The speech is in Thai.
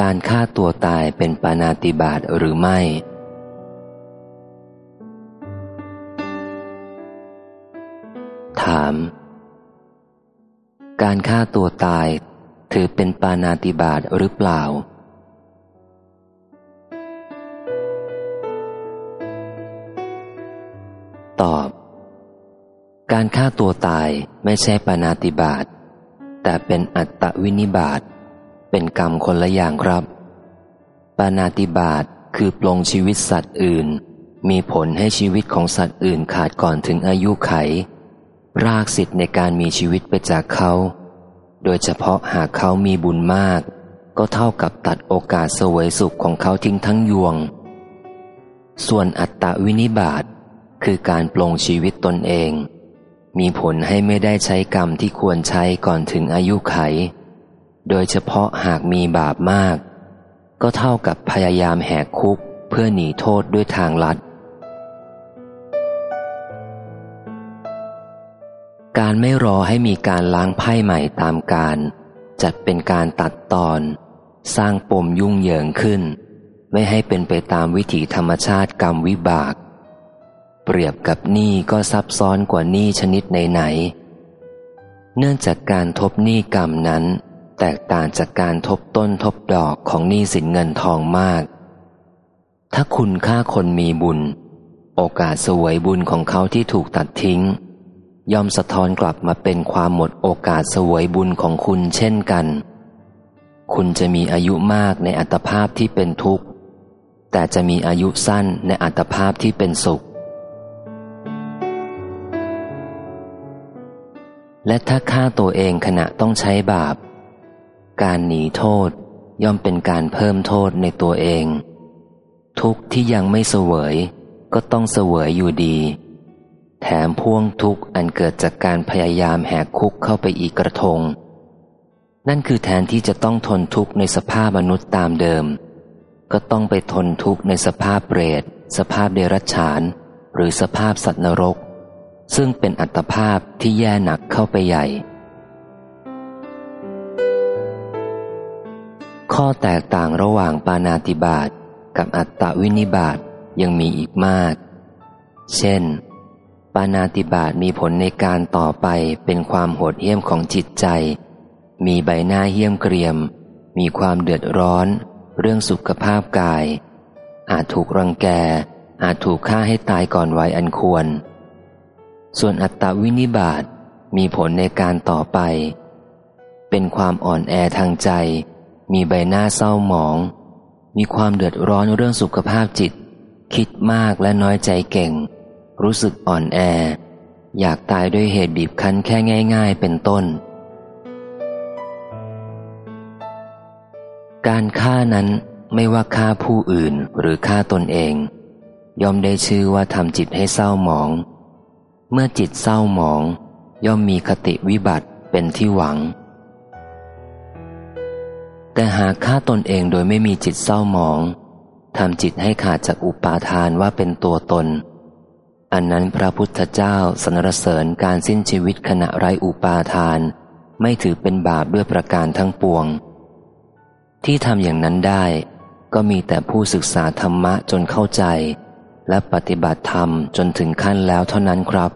การฆ่าตัวตายเป็นปานาติบาตหรือไม่ ถาม การฆ่าตัวตายถือเป็นปานาติบาตหรือเปล่า ตอบ การฆ่าตัวตายไม่ใช่ปานาติบาตแต่เป็นอัตตวินิบาต เป็นกรรมคนละอย่างครับ ปานาติบาตคือปลงชีวิตสัตว์อื่น มีผลให้ชีวิตของสัตว์อื่นขาดก่อนถึงอายุไข รากสิทธิ์ในการมีชีวิตไปจากเขา โดยเฉพาะหากเขามีบุญมาก ก็เท่ากับตัดโอกาสเสวยสุขของเขาทิ้งทั้งยวง ส่วนอัตตวินิบาตคือการปลงชีวิตตนเอง มีผลให้ไม่ได้ใช้กรรมที่ควรใช้ก่อนถึงอายุไข โดยเฉพาะหากมีบาปมาก ก็เท่ากับพยายามแหกคุกเพื่อหนีโทษด้วยทางลัด การไม่รอให้มีการล้างไพ่ใหม่ตามการ จัดเป็นการตัดตอน สร้างปมยุ่งเหยิงขึ้น ไม่ให้เป็นไปตามวิถีธรรมชาติกรรมวิบาก เปรียบกับหนี้ก็ซับซ้อนกว่าหนี้ชนิดไหนๆเนื่องจากการทบหนี้กรรมนั้น แตกต่างจากการทบต้นทบดอกของหนี้สินเงินทองมาก ถ้าคุณฆ่าคนมีบุญ โอกาสสวยบุญของเขาที่ถูกตัดทิ้ง ย่อมสะท้อนกลับมาเป็นความหมดโอกาสสวยบุญของคุณเช่นกัน คุณจะมีอายุมากในอัตภาพที่เป็นทุกข์ แต่จะมีอายุสั้นในอัตภาพที่เป็นสุขและถ้าฆ่าตัวเองขณะต้องใช้บาป การหนีโทษย่อมเป็นการเพิ่มโทษในตัวเอง ทุกที่ยังไม่เสวยก็ต้องเสวยอยู่ดี แถมพ่วงทุกอันเกิดจากการพยายามแหกคุกเข้าไปอีกกระทง นั่นคือแทนที่จะต้องทนทุกข์ในสภาพมนุษย์ตามเดิม ก็ต้องไปทนทุกข์ในสภาพเปรต สภาพเดรัจฉาน หรือสภาพสัตว์นรก ซึ่งเป็นอัตภาพที่แย่หนักเข้าไปใหญ่ ข้อแตกต่างระหว่างปานาติบาตกับอัตตวินิบาตยังมีอีกมาก เช่น ปานาติบาตมีผลในการต่อไปเป็นความโหดเหี้ยมของจิตใจ มีใบหน้าเหี้ยมเกรียม มีความเดือดร้อน เรื่องสุขภาพกาย อาจถูกรังแก อาจถูกฆ่าให้ตายก่อนวัยอันควร ส่วนอัตตวินิบาตมีผลในการต่อไป เป็นความอ่อนแอทางใจ มีใบหน้าเศร้าหมอง มีความเดือดร้อนเรื่องสุขภาพจิต คิดมากและน้อยใจเก่ง รู้สึกอ่อนแอ อยากตายด้วยเหตุบีบคั้นแค่ง่าย ๆ เป็นต้น การฆ่านั้นไม่ว่าฆ่าผู้อื่นหรือฆ่าตนเอง ย่อมได้ชื่อว่าทำจิตให้เศร้าหมอง เมื่อจิตเศร้าหมอง ย่อมมีคติวิบัติเป็นที่หวัง แต่หากฆ่าตนเองโดยไม่มีจิตเศร้าหมองทำจิตให้ขาดจากอุปาทานว่าเป็นตัวตน อันนั้นพระพุทธเจ้าสนรเสริญการสิ้นชีวิตขณะไรอุปาทาน ไม่ถือเป็นบาปด้วยประการทั้งปวง ที่ทำอย่างนั้นได้ ก็มีแต่ผู้ศึกษาธรรมะจนเข้าใจ และปฏิบัติธรรมจนถึงขั้นแล้วเท่านั้นครับ